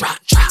drop, drop.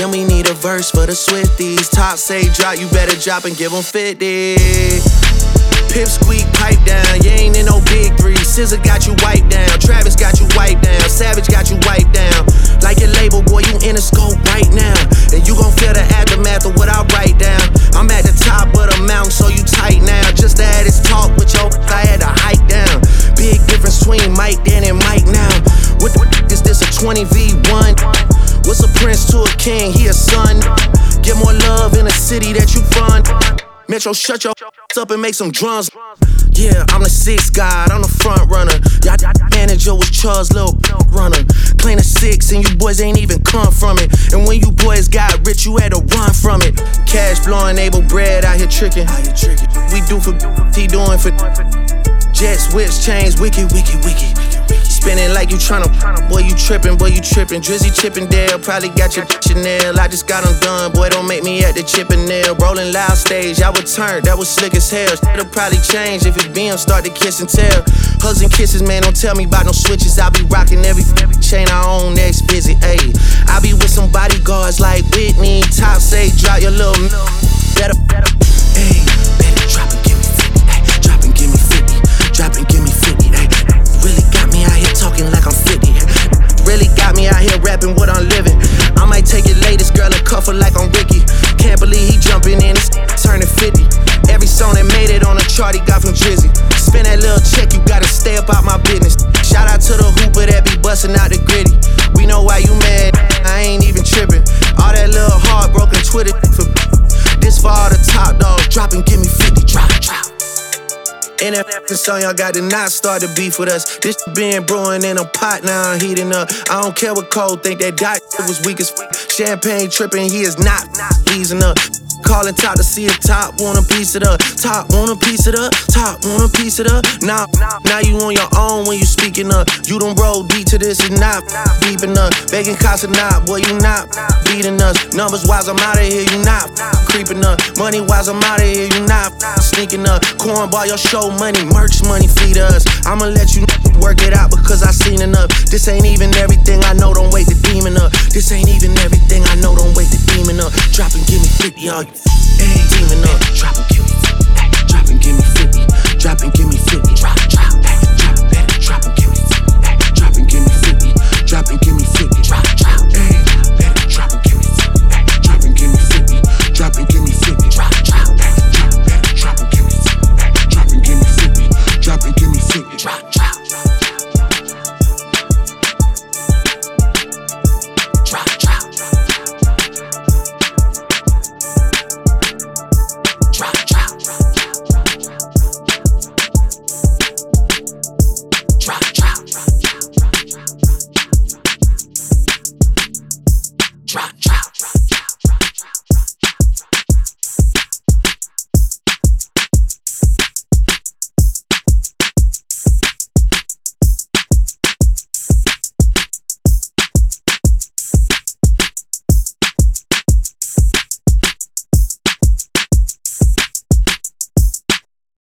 Then we need a verse for the Swifties. Top say drop, you better drop and give them 50. Pip squeak, pipe down. You ain't in no big three. Scissor got you wiped down. Travis got you wiped down. Savage king? He a son. Get more love in a city that you fund. Metro, shut your up and make some drums. Yeah, I'm the sixth guy, I'm the front runner. Y'all manager was Charles Little runner. Playing a six and you boys ain't even come from it. And when you boys got rich, you had to run from it. Cash flowing, able bread out here tricking. We do for he doing for jets, whips, chains, wicked, wicked, wicked. Spinning like you tryna, boy, you trippin', boy, you trippin'. Drizzy Chippendale, probably got your Chanel. I just got them done, boy, don't make me at the Chippendale. Rolling loud stage, I would turn, that was slick as hell. It'll probably change if it BM start to kiss and tell. Hugs and kisses, man, don't tell me about no switches. I be rocking every, every chain I own next visit, And that song y'all got to not start to beef with us. This been brewing in a pot now, I'm heating up. I don't care what Cole think that dot was weak as champagne tripping. He is not not easing up. Calling top to see a top, want a piece of the top, want a piece of the top, want a piece of the now. Now you on your own when you speaking up. You don't roll deep to this, is not deep enough. Begging cost of not, boy, you not beating us. Numbers wise, I'm out of here, you not creeping up. Money wise, I'm out of here, you not sneaking up. Cornball, your show money, merch money, feed us. I'ma let you work it out because I seen enough. This ain't even everything I know, don't wait the demon up. This ain't even everything I know, don't wait the demon up. Drop and give me 50, y'all. Hey,